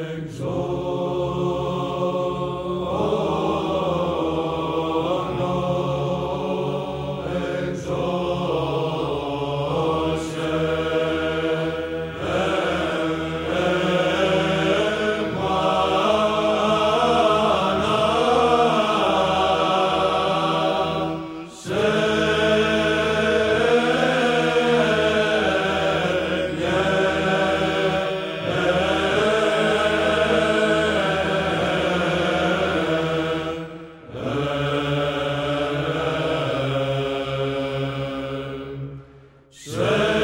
exalt. Say